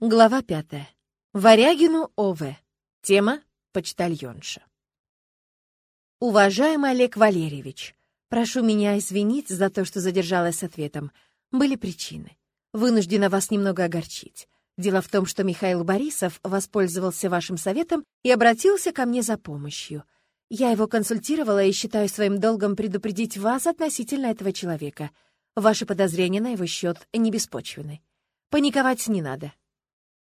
Глава пятая. Варягину О.В. Тема «Почтальонша». Уважаемый Олег Валерьевич, прошу меня извинить за то, что задержалась с ответом. Были причины. Вынуждена вас немного огорчить. Дело в том, что Михаил Борисов воспользовался вашим советом и обратился ко мне за помощью. Я его консультировала и считаю своим долгом предупредить вас относительно этого человека. Ваши подозрения на его счет не беспочвены. Паниковать не надо.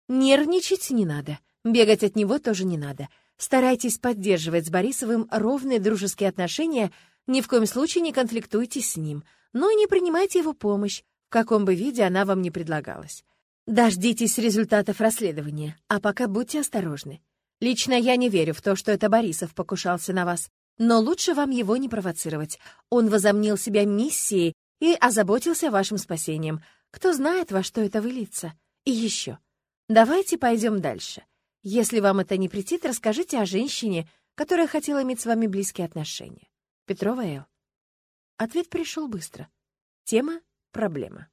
Нервничать не надо, бегать от него тоже не надо. Старайтесь поддерживать с Борисовым ровные дружеские отношения, ни в коем случае не конфликтуйте с ним, но и не принимайте его помощь, в каком бы виде она вам не предлагалась. Дождитесь результатов расследования, а пока будьте осторожны. Лично я не верю в то, что это Борисов покушался на вас, но лучше вам его не провоцировать. Он возомнил себя миссией и озаботился вашим спасением. Кто знает, во что это выльется. И еще. Давайте пойдем дальше. Если вам это не претит, расскажите о женщине, которая хотела иметь с вами близкие отношения. Петрова Эл. Ответ пришел быстро. Тема — проблема.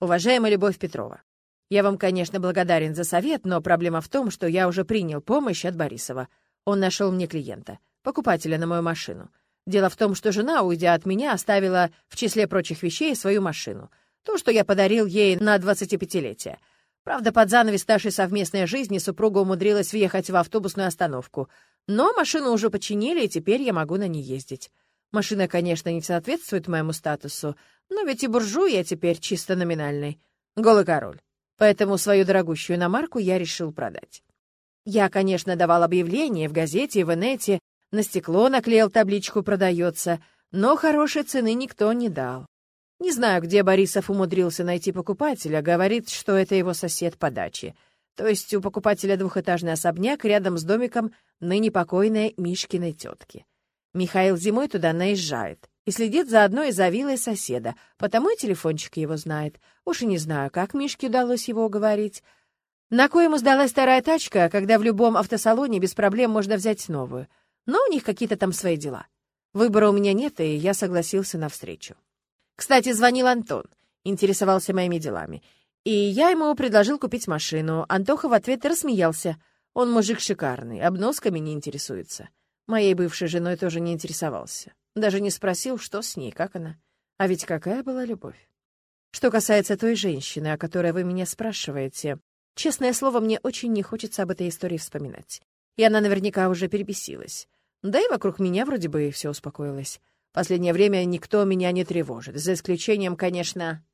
Уважаемая Любовь Петрова, я вам, конечно, благодарен за совет, но проблема в том, что я уже принял помощь от Борисова. Он нашел мне клиента, покупателя на мою машину. Дело в том, что жена, уйдя от меня, оставила в числе прочих вещей свою машину. То, что я подарил ей на 25-летие. Правда, под занавес нашей совместной жизни супруга умудрилась въехать в автобусную остановку. Но машину уже починили, и теперь я могу на ней ездить. Машина, конечно, не соответствует моему статусу, но ведь и буржуй я теперь чисто номинальный. Голый король. Поэтому свою дорогущую иномарку я решил продать. Я, конечно, давал объявление в газете и в инете, на стекло наклеил табличку «Продается», но хорошей цены никто не дал. Не знаю, где Борисов умудрился найти покупателя, говорит, что это его сосед по даче. То есть у покупателя двухэтажный особняк рядом с домиком ныне покойной Мишкиной тетки. Михаил зимой туда наезжает и следит за одной из виллой соседа, потому и телефончик его знает. Уж и не знаю, как Мишке удалось его уговорить. На кое ему сдалась старая тачка, когда в любом автосалоне без проблем можно взять новую. Но у них какие-то там свои дела. Выбора у меня нет, и я согласился на встречу. Кстати, звонил Антон, интересовался моими делами. И я ему предложил купить машину. Антоха в ответ рассмеялся. Он мужик шикарный, обносками не интересуется. Моей бывшей женой тоже не интересовался. Даже не спросил, что с ней, как она. А ведь какая была любовь. Что касается той женщины, о которой вы меня спрашиваете, честное слово, мне очень не хочется об этой истории вспоминать. И она наверняка уже перебесилась. Да и вокруг меня вроде бы все успокоилось. Последнее время никто меня не тревожит, за исключением, конечно,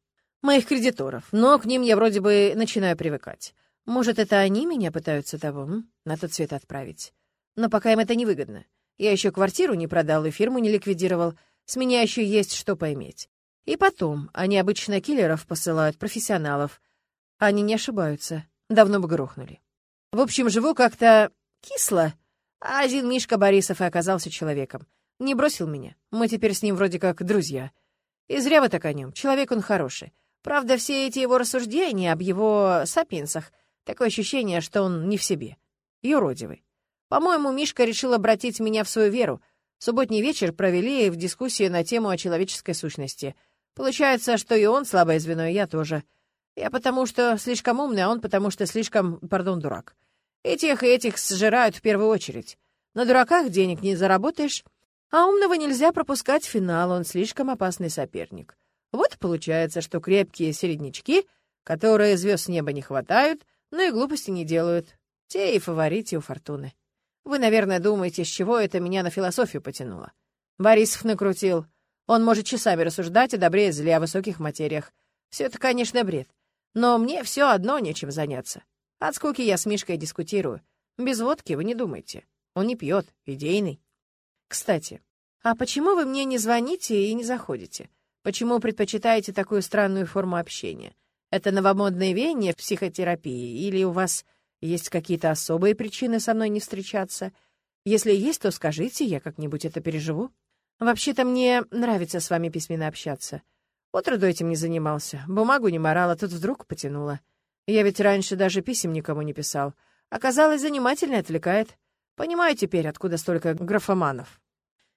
моих кредиторов, но к ним я вроде бы начинаю привыкать. Может, это они меня пытаются того, на тот свет отправить. Но пока им это невыгодно. Я еще квартиру не продал и фирму не ликвидировал. С меня еще есть что поиметь. И потом, они обычно киллеров посылают, профессионалов. Они не ошибаются. Давно бы грохнули. В общем, живу как-то кисло. А один Мишка Борисов и оказался человеком. Не бросил меня. Мы теперь с ним вроде как друзья. И зря вы так о нем. Человек он хороший. Правда, все эти его рассуждения об его сапиенсах, такое ощущение, что он не в себе. Юродивый. По-моему, Мишка решил обратить меня в свою веру. Субботний вечер провели в дискуссии на тему о человеческой сущности. Получается, что и он слабое звено, и я тоже. Я потому что слишком умный, а он потому что слишком, пардон, дурак. И тех, и этих сжирают в первую очередь. На дураках денег не заработаешь, а умного нельзя пропускать в финал, он слишком опасный соперник. Вот получается, что крепкие середнячки, которые звезд неба не хватают, но и глупости не делают, те и фаворите у фортуны. Вы, наверное, думаете, с чего это меня на философию потянуло. Борисов накрутил. Он может часами рассуждать о добре и зле, о высоких материях. Все это, конечно, бред. Но мне все одно нечем заняться. От скуки я с Мишкой дискутирую. Без водки вы не думайте. Он не пьет, идейный. Кстати, а почему вы мне не звоните и не заходите? Почему предпочитаете такую странную форму общения? Это новомодное веяние в психотерапии или у вас есть какие-то особые причины со мной не встречаться? Если есть, то скажите, я как-нибудь это переживу. Вообще-то мне нравится с вами письменно общаться. Отроду этим не занимался, бумагу не морал, а тут вдруг потянуло. Я ведь раньше даже писем никому не писал. Оказалось, занимательно отвлекает. Понимаю теперь, откуда столько графоманов.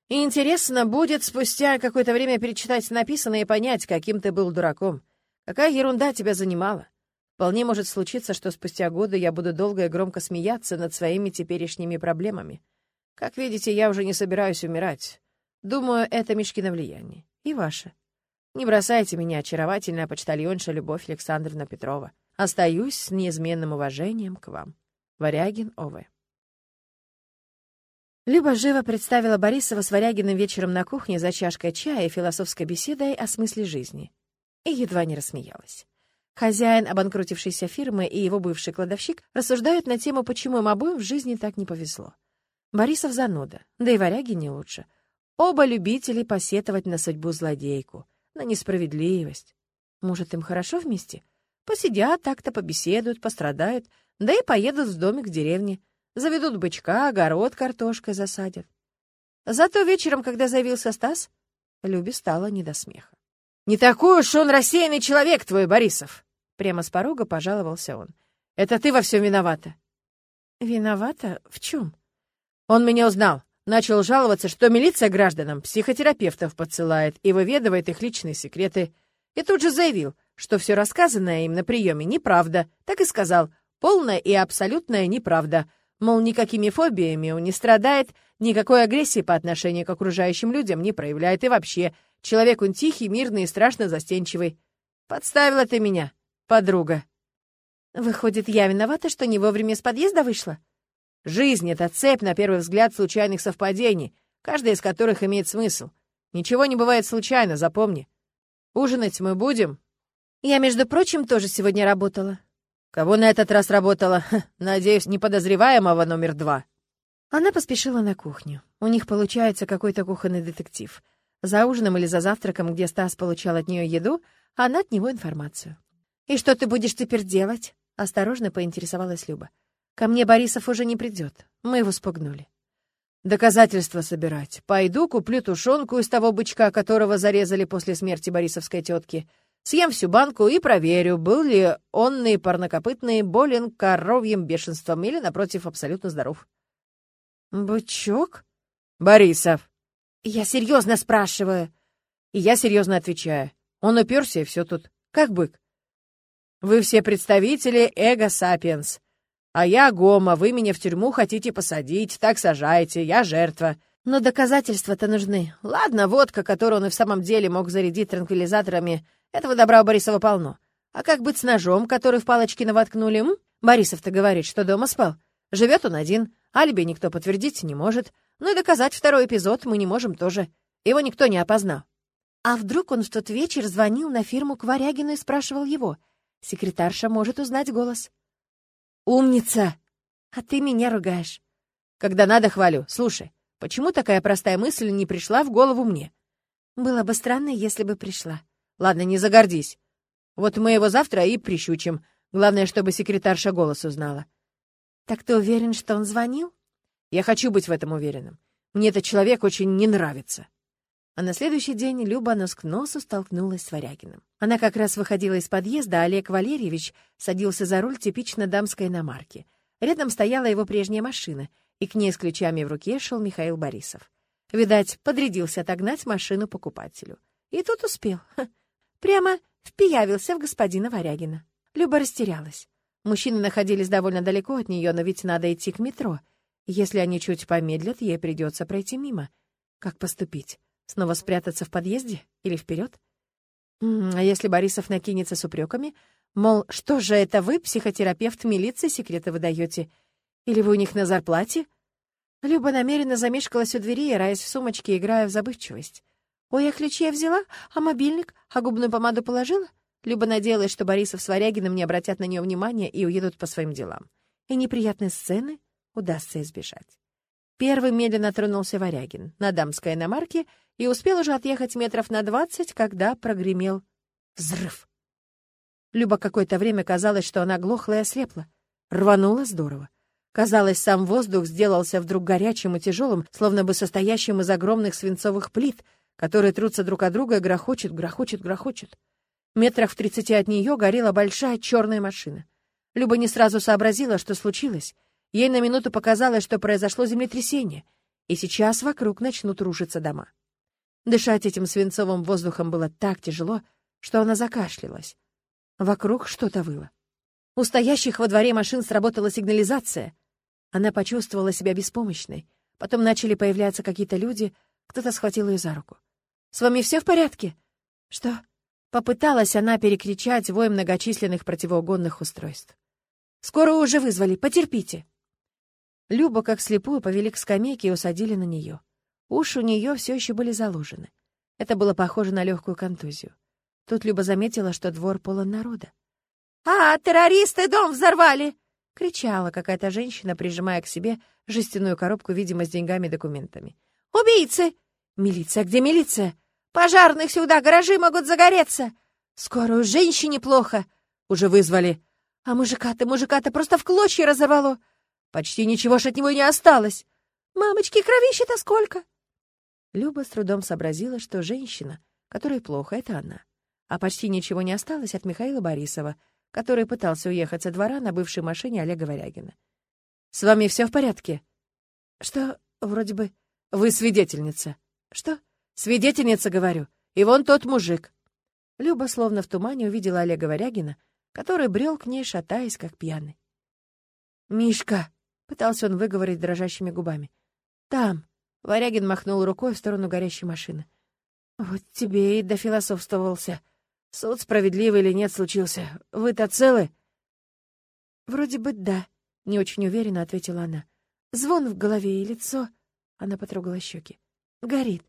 И интересно будет спустя какое-то время перечитать написанное и понять, каким ты был дураком. Какая ерунда тебя занимала. Вполне может случиться, что спустя годы я буду долго и громко смеяться над своими теперешними проблемами. Как видите, я уже не собираюсь умирать. Думаю, это Мишкино влияние. И ваше. Не бросайте меня, очаровательная почтальонша Любовь Александровна Петрова. Остаюсь с неизменным уважением к вам. Варягин О.В. Люба живо представила Борисова с Варягиным вечером на кухне за чашкой чая и философской беседой о смысле жизни. И едва не рассмеялась. Хозяин обанкротившейся фирмы и его бывший кладовщик рассуждают на тему, почему им обоим в жизни так не повезло. Борисов зануда, да и варяги не лучше. Оба любители посетовать на судьбу злодейку, на несправедливость. Может, им хорошо вместе? Посидят так-то, побеседуют, пострадают, да и поедут в домик в деревне. Заведут бычка, огород картошкой засадят. Зато вечером, когда заявился Стас, Любе стало не до смеха. «Не такой уж он рассеянный человек твой, Борисов!» Прямо с порога пожаловался он. «Это ты во всем виновата». «Виновата? В чем?» Он меня узнал. Начал жаловаться, что милиция гражданам психотерапевтов подсылает и выведывает их личные секреты. И тут же заявил, что все рассказанное им на приеме неправда. Так и сказал, полная и абсолютная неправда. Мол, никакими фобиями он не страдает, никакой агрессии по отношению к окружающим людям не проявляет и вообще. Человек он тихий, мирный и страшно застенчивый. Подставила ты меня, подруга. Выходит, я виновата, что не вовремя из подъезда вышла? Жизнь — это цепь, на первый взгляд, случайных совпадений, каждая из которых имеет смысл. Ничего не бывает случайно, запомни. Ужинать мы будем? Я, между прочим, тоже сегодня работала. Кого на этот раз работала? Надеюсь, неподозреваемого номер два. Она поспешила на кухню. У них получается какой-то кухонный детектив. За ужином или за завтраком, где Стас получал от нее еду, она от него информацию. «И что ты будешь теперь делать?» — осторожно поинтересовалась Люба. Ко мне Борисов уже не придет. Мы его спугнули. Доказательства собирать. Пойду, куплю тушенку из того бычка, которого зарезали после смерти борисовской тетки. Съем всю банку и проверю, был ли онный парнокопытный болен коровьим бешенством или, напротив, абсолютно здоров. «Бычок?» «Борисов». «Я серьезно спрашиваю». И я серьезно отвечаю. Он уперся, и все тут. Как бык. Вы все представители эго-сапиенс. А я гома, вы меня в тюрьму хотите посадить, так сажайте, я жертва. Но доказательства-то нужны. Ладно, водка, которую он и в самом деле мог зарядить транквилизаторами, этого добра у Борисова полно. А как быть с ножом, который в Палочкина воткнули, м? Борисов-то говорит, что дома спал. Живет он один, алиби никто подтвердить не может. Ну и доказать второй эпизод мы не можем тоже. Его никто не опознал. А вдруг он в тот вечер звонил на фирму к Варягину и спрашивал его? Секретарша может узнать голос. «Умница! А ты меня ругаешь». «Когда надо, хвалю. Слушай, почему такая простая мысль не пришла в голову мне?» «Было бы странно, если бы пришла». «Ладно, не загордись. Вот мы его завтра и прищучим. Главное, чтобы секретарша голос узнала». «Так ты уверен, что он звонил?» «Я хочу быть в этом уверенным. Мне этот человек очень не нравится». А на следующий день Люба нос к носу столкнулась с Варягиным. Она как раз выходила из подъезда, а Олег Валерьевич садился за руль типично дамской иномарки. Рядом стояла его прежняя машина, и к ней с ключами в руке шел Михаил Борисов. Видать, подрядился отогнать машину покупателю. И тут успел. Ха, прямо впиявился в господина Варягина. Люба растерялась. Мужчины находились довольно далеко от нее, но ведь надо идти к метро. Если они чуть помедлят, ей придется пройти мимо. Как поступить? Снова спрятаться в подъезде или вперед? А если Борисов накинется с упреками, мол, что же это вы, психотерапевт милиции, секреты выдаете? Или вы у них на зарплате? Люба намеренно замешкалась у двери, раясь в сумочке, играя в забывчивость. «Ой, а ключи я взяла? А мобильник? А губную помаду положила?» Люба надеялась, что Борисов с Варягиным не обратят на нее внимания и уедут по своим делам. И неприятной сцены удастся избежать. Первым медленно тронулся Варягин на дамской иномарке и успел уже отъехать метров на двадцать, когда прогремел взрыв. Люба какое-то время казалось, что она глохла и ослепла. Рванула здорово. Казалось, сам воздух сделался вдруг горячим и тяжелым, словно бы состоящим из огромных свинцовых плит, которые трутся друг от друга и грохочут, грохочут, грохочут. Метрах в тридцати от нее горела большая черная машина. Люба не сразу сообразила, что случилось. Ей на минуту показалось, что произошло землетрясение, и сейчас вокруг начнут рушиться дома. Дышать этим свинцовым воздухом было так тяжело, что она закашлялась. Вокруг что-то выло. У стоящих во дворе машин сработала сигнализация. Она почувствовала себя беспомощной. Потом начали появляться какие-то люди, кто-то схватил ее за руку. «С вами все в порядке?» «Что?» Попыталась она перекричать вой многочисленных противоугонных устройств. «Скоро уже вызвали, потерпите!» Любу, как слепую, повели к скамейке и усадили на нее. Уши у нее все еще были заложены. Это было похоже на легкую контузию. Тут Люба заметила, что двор полон народа. «А, террористы дом взорвали!» — кричала какая-то женщина, прижимая к себе жестяную коробку, видимо, с деньгами и документами. «Убийцы! Милиция, где милиция? Пожарных сюда, гаражи могут загореться! Скорую женщине плохо! Уже вызвали! А мужика-то, мужика-то просто в клочья разорвало! Почти ничего ж от него не осталось! Мамочки, кровища-то сколько!» Люба с трудом сообразила, что женщина, которой плохо, — это она. А почти ничего не осталось от Михаила Борисова, который пытался уехать со двора на бывшей машине Олега Варягина. «С вами все в порядке?» «Что? Вроде бы...» «Вы свидетельница». «Что?» «Свидетельница, говорю. И вон тот мужик». Люба словно в тумане увидела Олега Варягина, который брел к ней, шатаясь, как пьяный. «Мишка!» — пытался он выговорить дрожащими губами. «Там!» — Варягин махнул рукой в сторону горящей машины. «Вот тебе и дофилософствовался. Суд справедливый или нет случился. Вы-то целы?» «Вроде бы да», — не очень уверенно ответила она. «Звон в голове и лицо...» Она потрогала щеки. «Горит».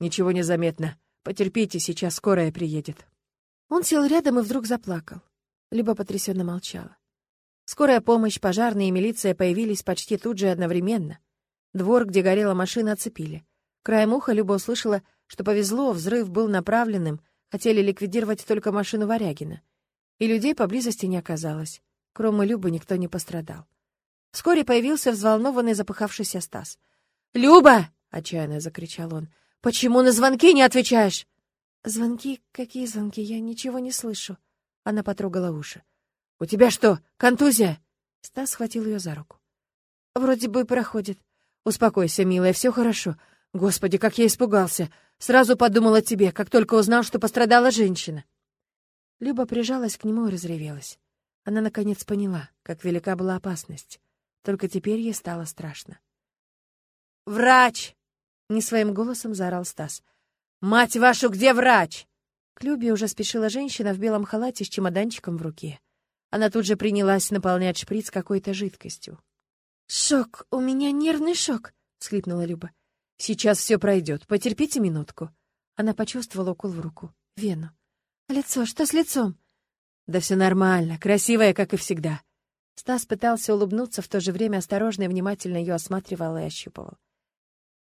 «Ничего не заметно. Потерпите, сейчас скорая приедет». Он сел рядом и вдруг заплакал. Люба потрясенно молчала. Скорая помощь, пожарные и милиция появились почти тут же одновременно. Двор, где горела машина, оцепили. Краем уха Люба услышала, что повезло, взрыв был направленным, хотели ликвидировать только машину Варягина. И людей поблизости не оказалось. Кроме Любы никто не пострадал. Вскоре появился взволнованный запыхавшийся Стас. «Люба!» — отчаянно закричал он. «Почему на звонки не отвечаешь?» «Звонки? Какие звонки? Я ничего не слышу». Она потрогала уши. «У тебя что, контузия?» Стас схватил ее за руку. «Вроде бы проходит. Успокойся, милая, все хорошо. Господи, как я испугался. Сразу подумал о тебе, как только узнал, что пострадала женщина». Люба прижалась к нему и разревелась. Она, наконец, поняла, как велика была опасность. Только теперь ей стало страшно. «Врач!» — не своим голосом заорал Стас. «Мать вашу, где врач?» К Любе уже спешила женщина в белом халате с чемоданчиком в руке. Она тут же принялась наполнять шприц какой-то жидкостью. «Шок! У меня нервный шок!» — всхлипнула Люба. «Сейчас все пройдет. Потерпите минутку». Она почувствовала укол в руку, вену. «А лицо? Что с лицом?» «Да все нормально, красивая, как и всегда». Стас пытался улыбнуться, в то же время осторожно и внимательно ее осматривал и ощупывал.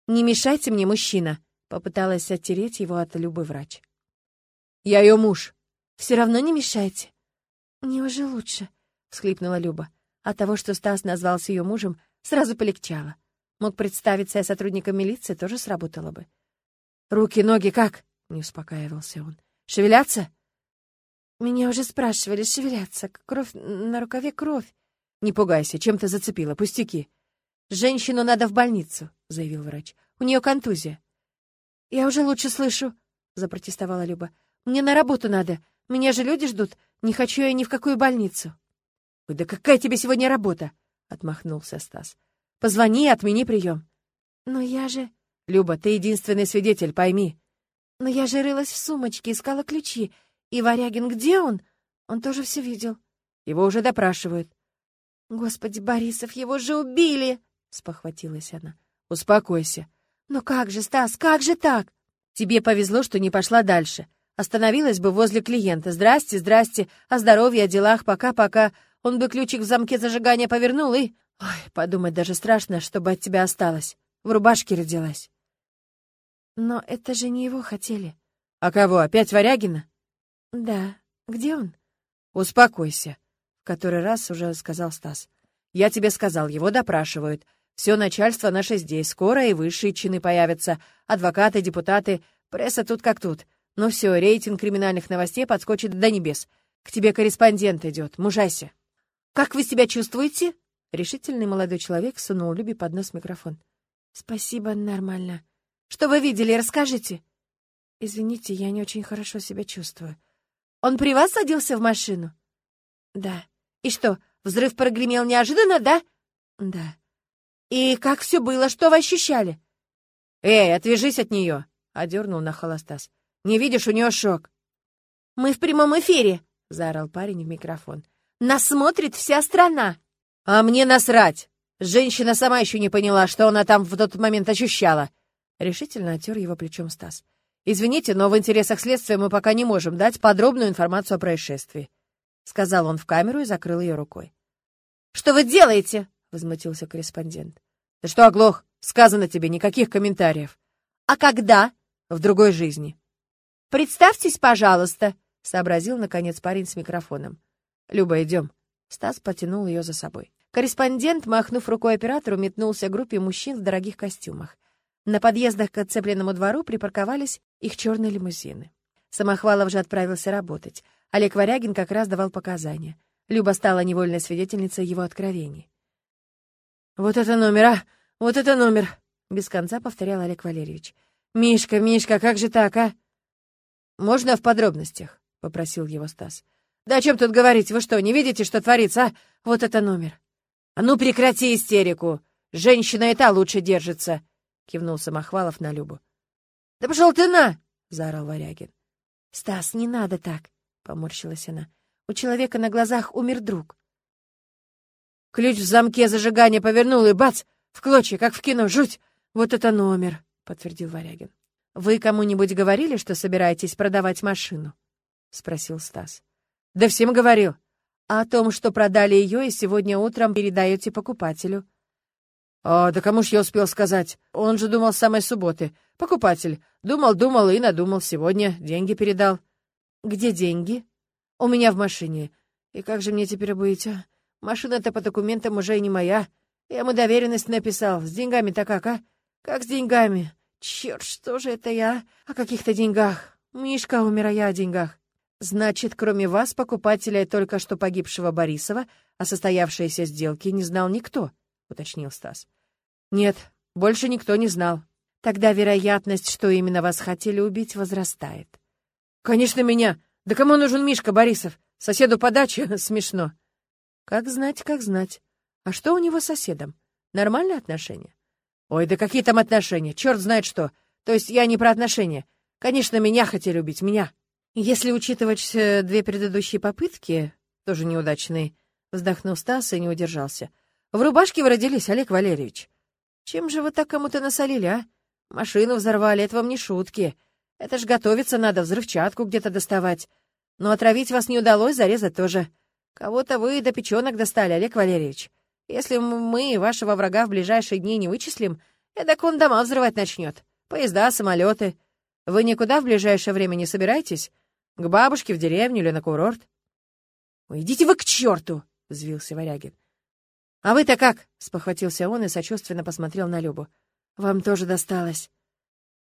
«Не мешайте мне, мужчина!» — попыталась оттереть его от Любы врач. «Я ее муж». «Все равно не мешайте». «Мне уже лучше», — всхлипнула Люба. От того, что Стас назвался ее мужем, сразу полегчало. Мог представиться я сотрудником милиции, тоже сработало бы. «Руки, ноги как?» — не успокаивался он. «Шевелятся?» «Меня уже спрашивали, шевелятся. Кровь на рукаве, кровь». «Не пугайся, чем-то зацепила, пустяки». «Женщину надо в больницу», — заявил врач. «У нее контузия». «Я уже лучше слышу», — запротестовала Люба. «Мне на работу надо. Меня же люди ждут. Не хочу я ни в какую больницу». «Ой, да какая тебе сегодня работа?» — отмахнулся Стас. «Позвони и отмени прием». «Но я же...» «Люба, ты единственный свидетель, пойми». «Но я же рылась в сумочке, искала ключи. И Варягин где он? Он тоже все видел». «Его уже допрашивают». «Господи, Борисов, его же убили!» — спохватилась она. «Успокойся». «Но как же, Стас, как же так?» «Тебе повезло, что не пошла дальше. Остановилась бы возле клиента. Здрасте, здрасте, о здоровье, о делах, пока-пока. Он бы ключик в замке зажигания повернул и... Ой, подумать даже страшно, чтобы от тебя осталось. В рубашке родилась. Но это же не его хотели. А кого, опять Варягина? Да. Где он? Успокойся, в который раз уже сказал Стас. Я тебе сказал, его допрашивают. Все начальство наше здесь, скоро и высшие чины появятся. Адвокаты, депутаты, пресса тут как тут. Ну все, рейтинг криминальных новостей подскочит до небес. К тебе корреспондент идет, мужайся. Как вы себя чувствуете? Решительный молодой человек сунул Любе под нос микрофон. Спасибо, нормально. Что вы видели, расскажите. Извините, я не очень хорошо себя чувствую. Он при вас садился в машину? Да. И что, взрыв прогремел неожиданно, да? Да. И как все было, что вы ощущали? Эй, отвяжись от нее, одернул на холостас. Не видишь, у нее шок. Мы в прямом эфире, заорал парень в микрофон. Нас смотрит вся страна. А мне насрать. Женщина сама еще не поняла, что она там в тот момент ощущала. Решительно отер его плечом Стас. «Извините, но в интересах следствия мы пока не можем дать подробную информацию о происшествии», — сказал он в камеру и закрыл ее рукой. «Что вы делаете?» — возмутился корреспондент. «Да что оглох? Сказано тебе, никаких комментариев». «А когда?» «В другой жизни». «Представьтесь, пожалуйста», — сообразил, наконец, парень с микрофоном. «Люба, идем». Стас потянул ее за собой. Корреспондент, махнув рукой оператору, метнулся к группе мужчин в дорогих костюмах. На подъездах к оцепленному двору припарковались их черные лимузины. Самохвалов же отправился работать. Олег Варягин как раз давал показания. Люба стала невольной свидетельницей его откровений. «Вот это номер, а! Вот это номер!» — без конца повторял Олег Валерьевич. «Мишка, Мишка, как же так, а?» «Можно в подробностях?» — попросил его Стас. «Да о чем тут говорить? Вы что, не видите, что творится, а? Вот это номер!» «А ну прекрати истерику! Женщина и та лучше держится!» кивнул Самохвалов на Любу. Да пошел ты на! заорал Варягин. Стас, не надо так, поморщилась она. У человека на глазах умер друг. Ключ в замке зажигания повернул и бац! В клочья, как в кино, жуть! Вот это номер, подтвердил Варягин. Вы кому-нибудь говорили, что собираетесь продавать машину? спросил Стас. Да всем говорил. А о том, что продали ее и сегодня утром передаете покупателю. «А, да кому ж я успел сказать? Он же думал с самой субботы. Покупатель. Думал, думал и надумал. Сегодня деньги передал». «Где деньги?» «У меня в машине. И как же мне теперь быть, а? Машина-то по документам уже и не моя. Я ему доверенность написал. С деньгами-то как, а? Как с деньгами? Черт, что же это я? О каких-то деньгах. Мишка умер, а я о деньгах. Значит, кроме вас, покупателя только что погибшего Борисова, о состоявшейся сделке не знал никто?» — уточнил Стас. «Нет, больше никто не знал. Тогда вероятность, что именно вас хотели убить, возрастает». «Конечно, меня! Да кому нужен Мишка Борисов? Соседу по даче? Смешно». «Как знать, как знать. А что у него с соседом? Нормальные отношения?» «Ой, да какие там отношения? Черт знает что. То есть я не про отношения. Конечно, меня хотели убить, меня». «Если учитывать э, две предыдущие попытки, тоже неудачные», вздохнул Стас и не удержался. В рубашке вы родились, Олег Валерьевич. Чем же вы так кому-то насолили, а? Машину взорвали, это вам не шутки. Это ж готовиться надо, взрывчатку где-то доставать. Но отравить вас не удалось, зарезать тоже. Кого-то вы до печенок достали, Олег Валерьевич. Если мы вашего врага в ближайшие дни не вычислим, эдак он дома взрывать начнет. Поезда, самолеты. Вы никуда в ближайшее время не собираетесь? К бабушке в деревню или на курорт? — Идите вы к черту! — взвился Варягин. «А вы-то как?» — спохватился он и сочувственно посмотрел на Любу. «Вам тоже досталось».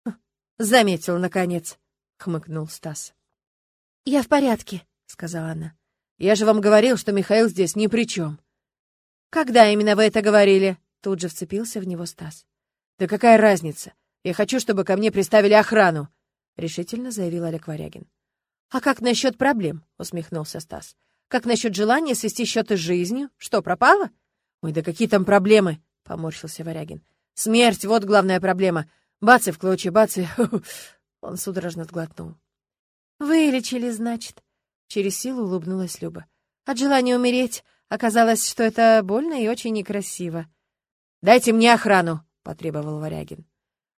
«Хм, «Заметил, наконец», — хмыкнул Стас. «Я в порядке», — сказала она. «Я же вам говорил, что Михаил здесь ни при чем». «Когда именно вы это говорили?» — тут же вцепился в него Стас. «Да какая разница? Я хочу, чтобы ко мне приставили охрану», — решительно заявил Олег Варягин. «А как насчет проблем?» — усмехнулся Стас. «Как насчет желания свести счеты с жизнью? Что, пропало?» «Ой, да какие там проблемы!» — поморщился Варягин. «Смерть — вот главная проблема. Бацы в клочья, бацы!» Он судорожно сглотнул. «Вылечили, значит?» Через силу улыбнулась Люба. «От желания умереть оказалось, что это больно и очень некрасиво». «Дайте мне охрану!» — потребовал Варягин.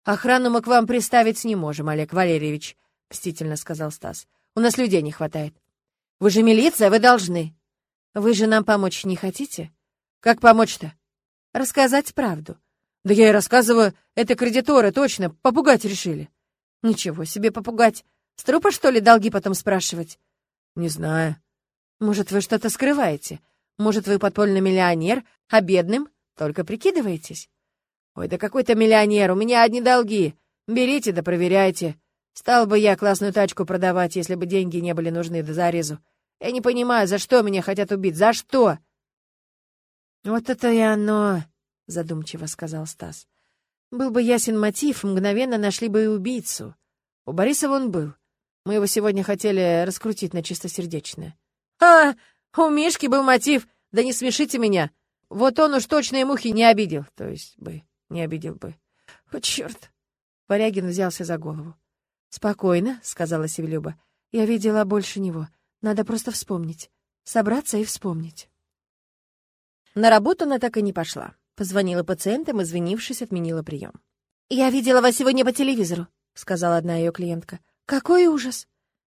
«Охрану мы к вам приставить не можем, Олег Валерьевич», — мстительно сказал Стас. «У нас людей не хватает». «Вы же милиция, вы должны». «Вы же нам помочь не хотите?» Как помочь-то? Рассказать правду. Да я и рассказываю, это кредиторы, точно, попугать решили. Ничего себе попугать. С трупа, что ли, долги потом спрашивать? Не знаю. Может, вы что-то скрываете? Может, вы подпольный миллионер, а бедным только прикидываетесь? Ой, да какой-то миллионер, у меня одни долги. Берите да проверяйте. Стал бы я классную тачку продавать, если бы деньги не были нужны до зарезу. Я не понимаю, за что меня хотят убить, за что? «Вот это и оно», — задумчиво сказал Стас. «Был бы ясен мотив, мгновенно нашли бы и убийцу. У Борисова он был. Мы его сегодня хотели раскрутить на чистосердечное». «А, У Мишки был мотив, да не смешите меня. Вот он уж точно и мухи не обидел, то есть бы, не обидел бы. О, черт! Варягин взялся за голову. «Спокойно», — сказала Севелюба. «Я видела больше него. Надо просто вспомнить. Собраться и вспомнить». На работу она так и не пошла. Позвонила пациентам, извинившись, отменила прием. «Я видела вас сегодня по телевизору», — сказала одна ее клиентка. «Какой ужас!»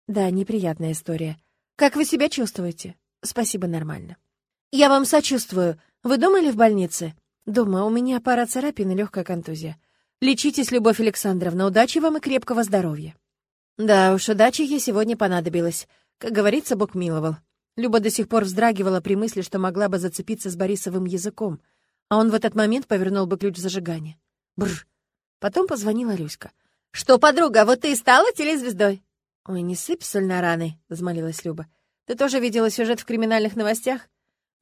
«Да, неприятная история. Как вы себя чувствуете?» «Спасибо, нормально». «Я вам сочувствую. Вы думали в больнице?» «Дома. У меня пара царапин и легкая контузия. Лечитесь, Любовь Александровна. Удачи вам и крепкого здоровья». Да уж, удачи ей сегодня понадобилось. Как говорится, Бог миловал. Люба до сих пор вздрагивала при мысли, что могла бы зацепиться с Борисовым языком, а он в этот момент повернул бы ключ зажигания. Бррр. Потом позвонила Люська. «Что, подруга, вот ты и стала телезвездой?» «Ой, не сыпь соль на раны», — взмолилась Люба. «Ты тоже видела сюжет в криминальных новостях?»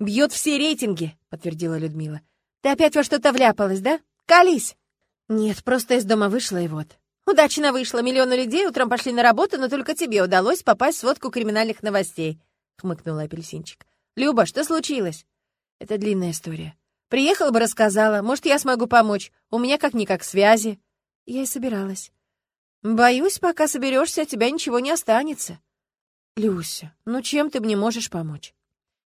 «Бьет все рейтинги», — подтвердила Людмила. «Ты опять во что-то вляпалась, да? Колись!» «Нет, просто из дома вышла и вот». «Удачно вышла. Миллионы людей утром пошли на работу, но только тебе удалось попасть в сводку криминальных новостей», — хмыкнула апельсинчик. «Люба, что случилось?» «Это длинная история. Приехала бы, рассказала. Может, я смогу помочь. У меня как-никак связи». Я и собиралась. «Боюсь, пока соберешься, от тебя ничего не останется». «Люся, ну чем ты мне можешь помочь?»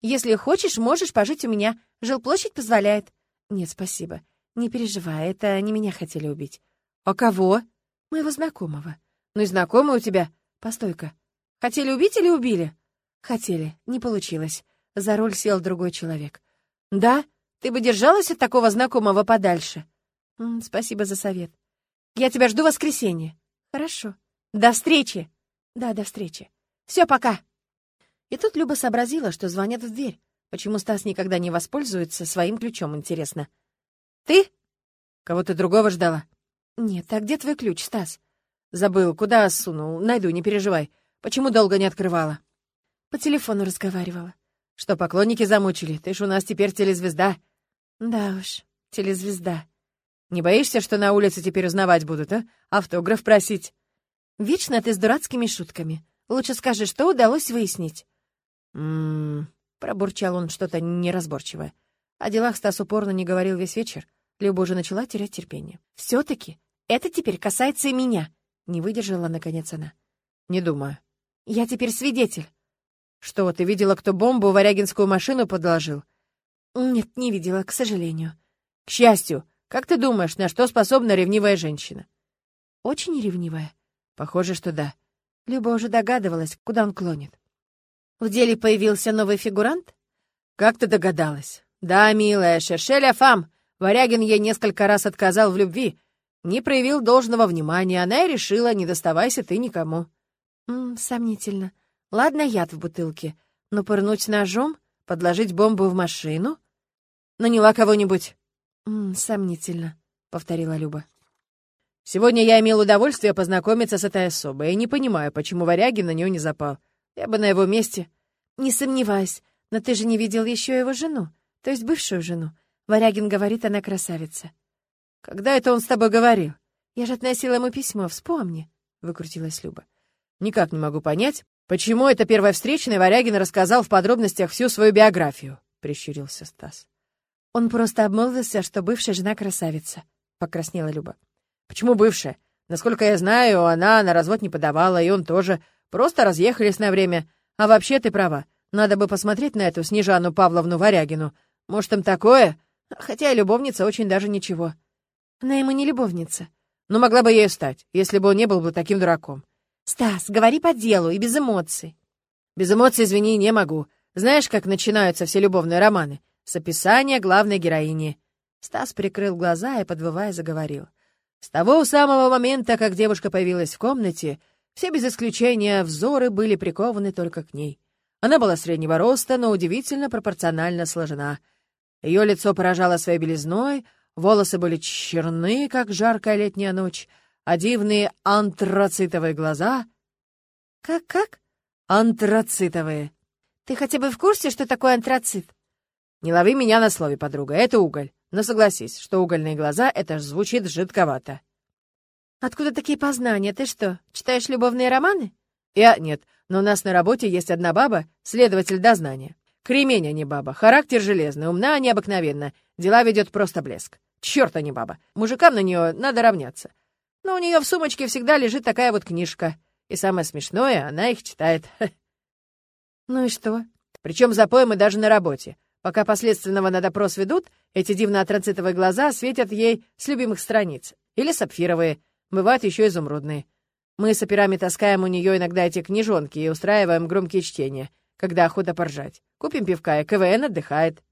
«Если хочешь, можешь пожить у меня. Жилплощадь позволяет». «Нет, спасибо. Не переживай, это не меня хотели убить». «А кого?» «Моего знакомого». «Ну и знакомый у тебя?» «Постой-ка. Хотели убить или убили?» «Хотели. Не получилось. За руль сел другой человек». «Да? Ты бы держалась от такого знакомого подальше?» М -м, «Спасибо за совет. Я тебя жду в воскресенье». «Хорошо. До встречи!» «Да, до встречи. Все, пока!» И тут Люба сообразила, что звонят в дверь. Почему Стас никогда не воспользуется своим ключом, интересно? «Ты? Кого ты другого ждала?» «Нет, а где твой ключ, Стас?» «Забыл. Куда сунул? Найду, не переживай. Почему долго не открывала?» «По телефону разговаривала». «Что, поклонники замучили? Ты ж у нас теперь телезвезда». «Да уж, телезвезда». «Не боишься, что на улице теперь узнавать будут, а? Автограф просить?» «Вечно ты с дурацкими шутками. Лучше скажи, что удалось выяснить». «М-м-м...» пробурчал он что-то неразборчивое. О делах Стас упорно не говорил весь вечер. Люба уже начала терять терпение. все таки это теперь касается и меня», — не выдержала, наконец, она. «Не думаю». «Я теперь свидетель». «Что, ты видела, кто бомбу в Варягинскую машину подложил?» «Нет, не видела, к сожалению». «К счастью. Как ты думаешь, на что способна ревнивая женщина?» «Очень ревнивая?» «Похоже, что да». Люба уже догадывалась, куда он клонит. «В деле появился новый фигурант?» «Как ты догадалась?» «Да, милая, Шершеля Фам. Варягин ей несколько раз отказал в любви. Не проявил должного внимания, она и решила, не доставайся ты никому». «М -м, «Сомнительно. Ладно, яд в бутылке. Но пырнуть ножом? Подложить бомбу в машину? Наняла кого-нибудь?» «М -м, «Сомнительно», — повторила Люба. «Сегодня я имел удовольствие познакомиться с этой особой, и не понимаю, почему Варягин на нее не запал. Я бы на его месте...» «Не сомневаюсь, но ты же не видел еще его жену, то есть бывшую жену. Варягин говорит, она красавица». «Когда это он с тобой говорил?» «Я же относила ему письмо, вспомни», — выкрутилась Люба. «Никак не могу понять, почему это первая встречная Варягин рассказал в подробностях всю свою биографию», — прищурился Стас. «Он просто обмолвился, что бывшая жена красавица», — покраснела Люба. «Почему бывшая? Насколько я знаю, она на развод не подавала, и он тоже. Просто разъехались на время. А вообще ты права. Надо бы посмотреть на эту Снежану Павловну Варягину. Может, там такое? Хотя и любовница очень даже ничего». «Она ему не любовница». «Ну, могла бы ею стать, если бы он не был бы таким дураком». «Стас, говори по делу и без эмоций». «Без эмоций, извини, не могу. Знаешь, как начинаются все любовные романы? С описания главной героини». Стас прикрыл глаза и, подвывая, заговорил. С того самого момента, как девушка появилась в комнате, все без исключения взоры были прикованы только к ней. Она была среднего роста, но удивительно пропорционально сложена. Ее лицо поражало своей белизной, волосы были черны, как жаркая летняя ночь, а дивные антрацитовые глаза... «Как-как?» «Антрацитовые». «Ты хотя бы в курсе, что такое антрацит?» «Не лови меня на слове, подруга, это уголь. Но согласись, что угольные глаза — это звучит жидковато». «Откуда такие познания? Ты что, читаешь любовные романы?» «Я нет, но у нас на работе есть одна баба, следователь дознания. Кремень, а не баба. Характер железный, умна необыкновенно. Дела ведет просто блеск. Черт, а не баба. Мужикам на нее надо равняться. Но у нее в сумочке всегда лежит такая вот книжка. И самое смешное, она их читает. Ну и что? Причем за поэмы даже на работе. Пока последственного на допрос ведут, эти дивно-атроцитовые глаза светят ей с любимых страниц. Или сапфировые. Бывают еще изумрудные. Мы с операми таскаем у нее иногда эти книжонки и устраиваем громкие чтения, когда охота поржать. Купим пивка, и КВН отдыхает.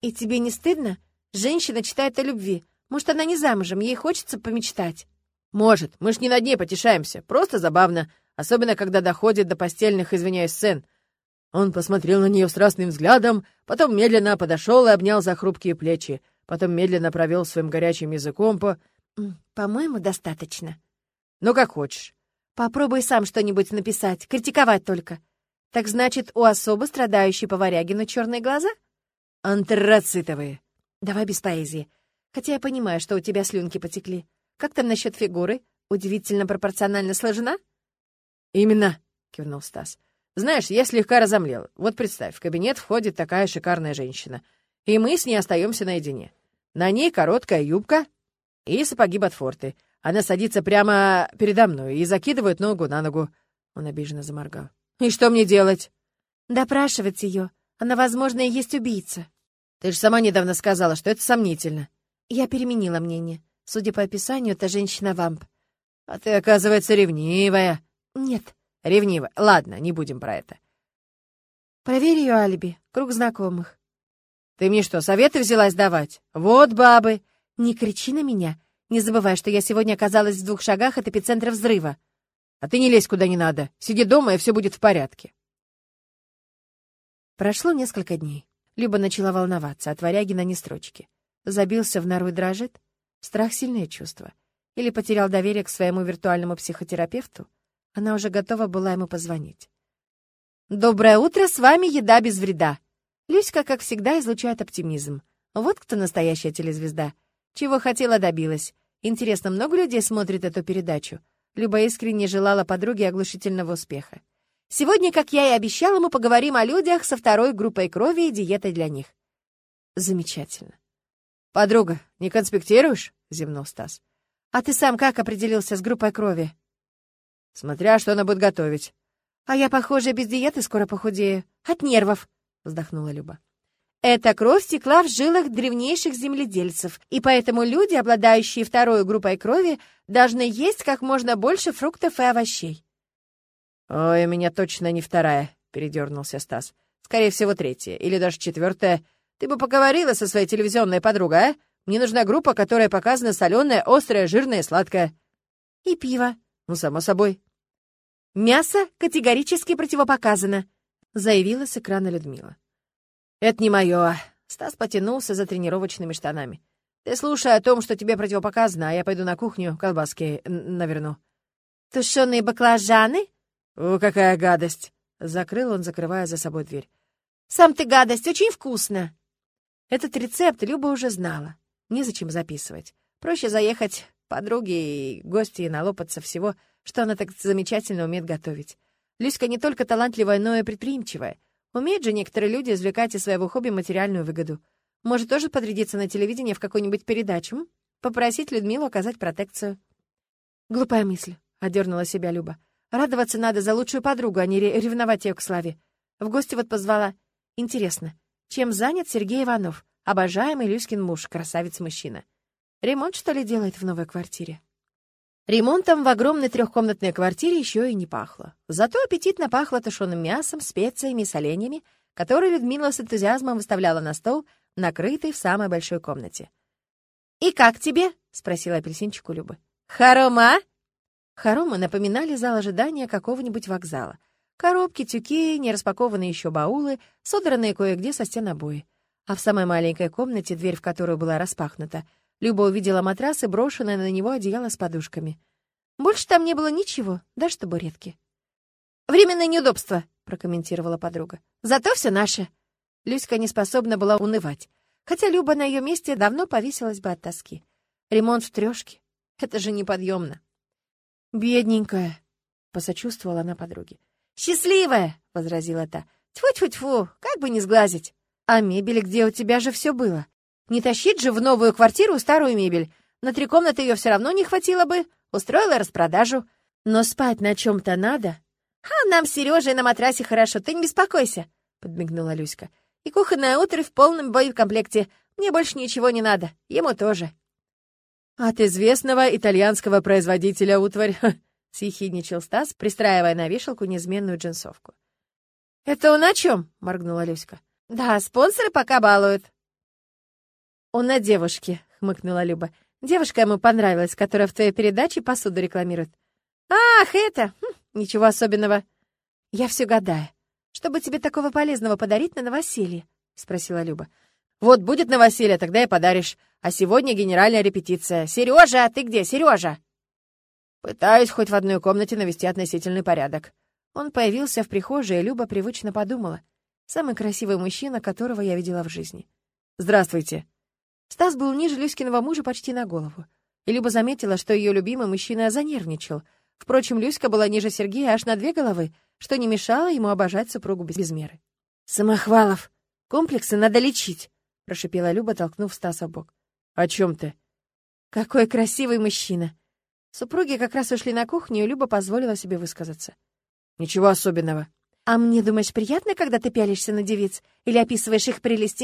И тебе не стыдно? Женщина читает о любви. Может, она не замужем, ей хочется помечтать. Может, мы ж не над ней потешаемся. Просто забавно. Особенно, когда доходит до постельных, извиняюсь, сцен. Он посмотрел на нее страстным взглядом, потом медленно подошел и обнял за хрупкие плечи, потом медленно провел своим горячим языком по... «По-моему, достаточно». «Ну, как хочешь». «Попробуй сам что-нибудь написать, критиковать только. Так значит, у особо страдающей по Варягину черные глаза?» «Антрацитовые». «Давай без поэзии. Хотя я понимаю, что у тебя слюнки потекли. Как там насчет фигуры? Удивительно пропорционально сложена?» «Именно», — кивнул Стас. «Знаешь, я слегка разомлел. Вот представь, в кабинет входит такая шикарная женщина, и мы с ней остаемся наедине. На ней короткая юбка и сапоги ботфорты. Она садится прямо передо мной и закидывает ногу на ногу». Он обиженно заморгал. «И что мне делать?» «Допрашивать ее. Она, возможно, и есть убийца». «Ты же сама недавно сказала, что это сомнительно». Я переменила мнение. Судя по описанию, это женщина-вамп. А ты, оказывается, ревнивая. Нет. Ревнивая. Ладно, не будем про это. Проверь ее алиби. Круг знакомых. Ты мне что, советы взялась давать? Вот бабы. Не кричи на меня. Не забывай, что я сегодня оказалась в двух шагах от эпицентра взрыва. А ты не лезь куда не надо. Сиди дома, и все будет в порядке. Прошло несколько дней. Люба начала волноваться, от Варягина ни строчки. Забился в нору и дрожит. Страх — сильное чувство. Или потерял доверие к своему виртуальному психотерапевту? Она уже готова была ему позвонить. «Доброе утро, с вами «Еда без вреда». Люська, как всегда, излучает оптимизм. Вот кто настоящая телезвезда. Чего хотела, добилась. Интересно, много людей смотрит эту передачу? Люба искренне желала подруге оглушительного успеха. Сегодня, как я и обещала, мы поговорим о людях со второй группой крови и диетой для них. Замечательно. «Подруга, не конспектируешь?» — зевнул Стас. «А ты сам как определился с группой крови?» «Смотря, что она будет готовить». «А я, похоже, без диеты скоро похудею. От нервов», — вздохнула Люба. Эта кровь текла в жилах древнейших земледельцев, и поэтому люди, обладающие второй группой крови, должны есть как можно больше фруктов и овощей. «Ой, у меня точно не вторая», — передернулся Стас. «Скорее всего, третья, или даже четвертая. Ты бы поговорила со своей телевизионной подругой, а? Мне нужна группа, которая показана соленая, острая, жирная и сладкая. И пиво. Ну, само собой. Мясо категорически противопоказано, заявила с экрана Людмила. Это не мое. Стас потянулся за тренировочными штанами. Ты слушай о том, что тебе противопоказано, а я пойду на кухню колбаски наверну. Тушеные баклажаны? О, какая гадость! Закрыл он, закрывая за собой дверь. Сам ты гадость, очень вкусно. Этот рецепт Люба уже знала. Незачем записывать. Проще заехать подруге и гости и налопаться всего, что она так замечательно умеет готовить. Люська не только талантливая, но и предприимчивая. Умеют же некоторые люди извлекать из своего хобби материальную выгоду. Может, тоже подрядиться на телевидение в какую-нибудь передачу? М? Попросить Людмилу оказать протекцию. Глупая мысль, — одернула себя Люба. Радоваться надо за лучшую подругу, а не ревновать ее к славе. В гости вот позвала. Интересно, чем занят Сергей Иванов, обожаемый Люськин муж, красавец-мужчина? Ремонт, что ли, делает в новой квартире? Ремонтом в огромной трехкомнатной квартире еще и не пахло. Зато аппетитно пахло тушеным мясом, специями и соленьями, которые Людмила с энтузиазмом выставляла на стол, накрытый в самой большой комнате. «И как тебе?» — спросила апельсинчик у Любы. «Харома?» Хоромы напоминали зал ожидания какого-нибудь вокзала. Коробки, тюки, нераспакованные еще баулы, содранные кое-где со стен обои. А в самой маленькой комнате, дверь в которую была распахнута, Люба увидела матрас и брошенное на него одеяло с подушками. Больше там не было ничего, даже табуретки. «Временное неудобство», — прокомментировала подруга. «Зато все наше». Люська не способна была унывать, хотя Люба на ее месте давно повесилась бы от тоски. Ремонт в трешке — это же неподъемно. «Бедненькая», — посочувствовала она подруге. «Счастливая!» — возразила та. Тьфу-тьфу-тьфу, как бы не сглазить. А мебель где у тебя же все было? Не тащить же в новую квартиру старую мебель. На три комнаты ее все равно не хватило бы. Устроила распродажу. Но спать на чем-то надо. А нам с Сережей на матрасе хорошо, ты не беспокойся, подмигнула Люська. И кухонная утро в полном боекомплекте. Мне больше ничего не надо. Ему тоже. От известного итальянского производителя утварь, съехидничал Стас, пристраивая на вешалку неизменную джинсовку. «Это он о чем?» — моргнула Люська. «Да, спонсоры пока балуют». «Он на девушке», — хмыкнула Люба. «Девушка ему понравилась, которая в твоей передаче посуду рекламирует». «Ах, это! Хм, ничего особенного». «Я все гадаю. Что бы тебе такого полезного подарить на новоселье?» — спросила Люба. «Вот будет новоселье, тогда и подаришь. А сегодня генеральная репетиция. Сережа, ты где, Сережа?» «Пытаюсь хоть в одной комнате навести относительный порядок», он появился в прихожей, и Люба привычно подумала. Самый красивый мужчина, которого я видела в жизни. «Здравствуйте». Стас был ниже Люськиного мужа почти на голову. И Люба заметила, что ее любимый мужчина занервничал. Впрочем, Люська была ниже Сергея аж на две головы, что не мешало ему обожать супругу без меры. «Самохвалов, комплексы надо лечить», — прошипела Люба, толкнув Стаса в бок. «О чем ты?» «Какой красивый мужчина!» Супруги как раз ушли на кухню, и Люба позволила себе высказаться. Ничего особенного. А мне, думаешь, приятно, когда ты пялишься на девиц? Или описываешь их прелесть,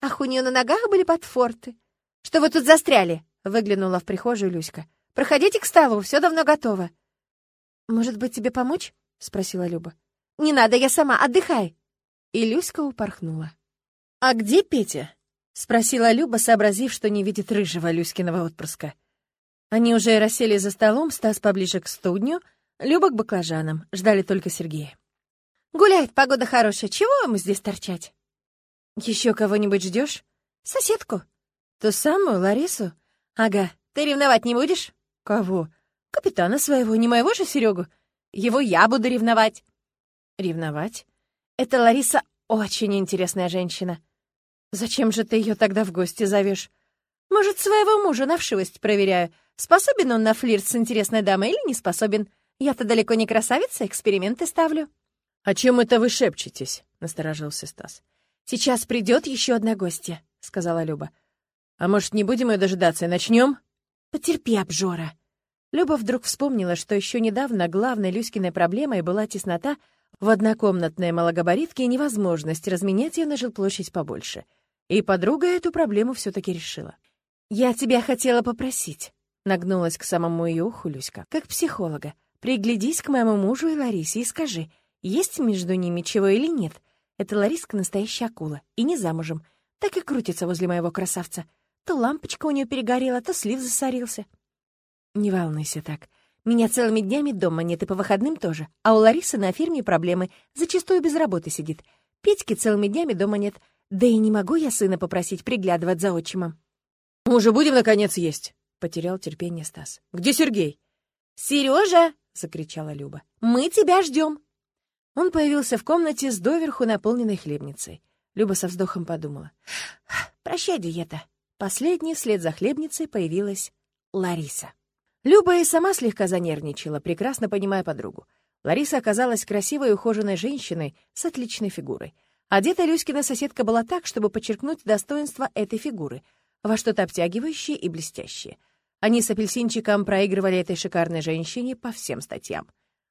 Ах, у нее на ногах были подфорты. Что вы тут застряли? Выглянула в прихожую Люська. Проходите к столу, все давно готово. Может быть, тебе помочь? Спросила Люба. Не надо, я сама, отдыхай. И Люська упорхнула. А где Петя? Спросила Люба, сообразив, что не видит рыжего Люськиного отпрыска. Они уже рассели за столом, Стас поближе к студню — Люба к баклажанам. Ждали только Сергея. «Гуляет, погода хорошая. Чего мы здесь торчать?» «Еще кого-нибудь ждешь? Соседку?» «Ту самую, Ларису?» «Ага. Ты ревновать не будешь?» «Кого?» «Капитана своего, не моего же Серегу. Его я буду ревновать». «Ревновать?» «Это Лариса очень интересная женщина». «Зачем же ты ее тогда в гости зовешь?» «Может, своего мужа на вшивость проверяю. Способен он на флирт с интересной дамой или не способен? Я-то далеко не красавица, эксперименты ставлю». «О чем это вы шепчетесь?» — насторожился Стас. «Сейчас придет еще одна гостья», — сказала Люба. «А может, не будем ее дожидаться и начнем?» «Потерпи, обжора». Люба вдруг вспомнила, что еще недавно главной Люськиной проблемой была теснота в однокомнатной малогабаритке и невозможность разменять ее на жилплощадь побольше. И подруга эту проблему все-таки решила. «Я тебя хотела попросить», — нагнулась к самому ее уху Люська, как психолога. Приглядись к моему мужу и Ларисе и скажи, есть между ними чего или нет. Это Лариска настоящая акула, и не замужем. Так и крутится возле моего красавца. То лампочка у нее перегорела, то слив засорился. Не волнуйся так. Меня целыми днями дома нет и по выходным тоже. А у Ларисы на фирме проблемы, зачастую без работы сидит. Петьки целыми днями дома нет. Да и не могу я сына попросить приглядывать за отчимом. «Мы уже будем, наконец, есть?» — потерял терпение Стас. «Где Сергей?» «Сережа!» — закричала Люба. «Мы тебя ждем!» Он появился в комнате с доверху наполненной хлебницей. Люба со вздохом подумала. «Прощай, диета». Последней вслед за хлебницей появилась Лариса. Люба и сама слегка занервничала, прекрасно понимая подругу. Лариса оказалась красивой и ухоженной женщиной с отличной фигурой. Одета Люськина соседка была так, чтобы подчеркнуть достоинство этой фигуры, во что-то обтягивающее и блестящее — они с апельсинчиком проигрывали этой шикарной женщине по всем статьям.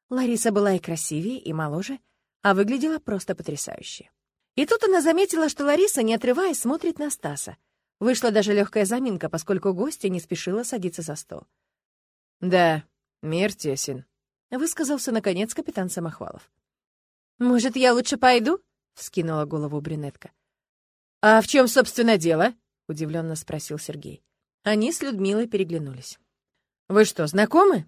Лариса была и красивее, и моложе, а выглядела просто потрясающе. И тут она заметила, что Лариса, не отрываясь, смотрит на Стаса. Вышла даже легкая заминка, поскольку гостья не спешила садиться за стол. «Да, мир тесен», — высказался, наконец, капитан Самохвалов. «Может, я лучше пойду?» — вскинула голову брюнетка. «А в чем, собственно, дело?» — удивленно спросил Сергей. Они с Людмилой переглянулись. «Вы что, знакомы?»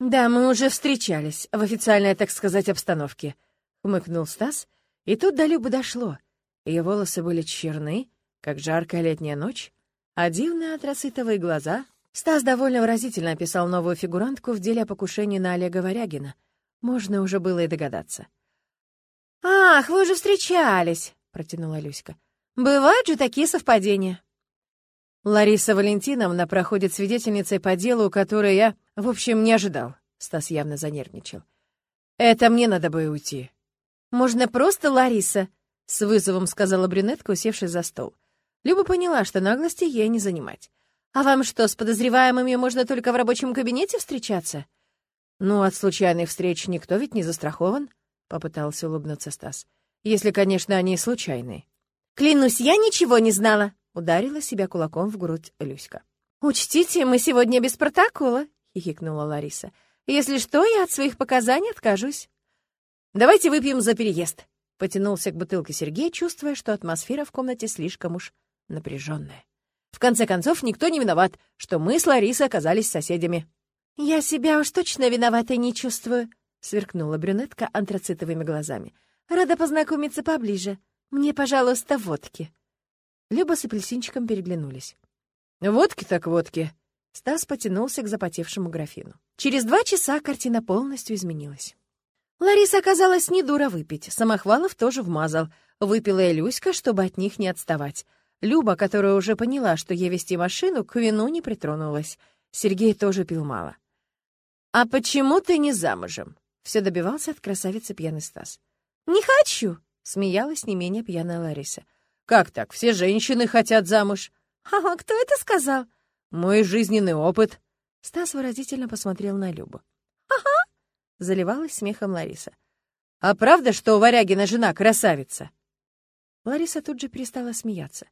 «Да, мы уже встречались, в официальной, так сказать, обстановке», — хмыкнул Стас, и тут до Любы дошло. Ее волосы были черны, как жаркая летняя ночь, а дивные антрацитовые глаза. Стас довольно выразительно описал новую фигурантку в деле о покушении на Олега Варягина. Можно уже было и догадаться. «Ах, вы уже встречались!» — протянула Люська. «Бывают же такие совпадения». Лариса Валентиновна проходит свидетельницей по делу, которое я, в общем, не ожидал. Стас явно занервничал. Это мне надо бы уйти. «Можно просто Лариса», — с вызовом сказала брюнетка, усевшись за стол. Люба поняла, что наглости ей не занимать. «А вам что, с подозреваемыми можно только в рабочем кабинете встречаться?» «Ну, от случайных встреч никто ведь не застрахован», — попытался улыбнуться Стас. «Если, конечно, они случайные». «Клянусь, я ничего не знала», — ударила себя кулаком в грудь Люська. «Учтите, мы сегодня без протокола», — хихикнула Лариса. «Если что, я от своих показаний откажусь». «Давайте выпьем за переезд», — потянулся к бутылке Сергей, чувствуя, что атмосфера в комнате слишком уж напряженная. «В конце концов, никто не виноват, что мы с Ларисой оказались соседями». «Я себя уж точно виноватой не чувствую», — сверкнула брюнетка антрацитовыми глазами. «Рада познакомиться поближе. Мне, пожалуйста, водки». Люба с апельсинчиком переглянулись. «Водки так водки». Стас потянулся к запотевшему графину. Через два часа картина полностью изменилась. Лариса оказалась не дура выпить, Самохвалов тоже вмазал. Выпила и Люська, чтобы от них не отставать. Люба, которая уже поняла, что ей вести машину, к вину не притронулась. Сергей тоже пил мало. «А почему ты не замужем?» — все добивался от красавицы пьяный Стас. «Не хочу!» — смеялась не менее пьяная Лариса. «Как так? Все женщины хотят замуж». «Ага, кто это сказал?» «Мой жизненный опыт». Стас выразительно посмотрел на Любу. «Ага!» — заливалась смехом Лариса. «А правда, что у Варягина жена красавица?» Лариса тут же перестала смеяться.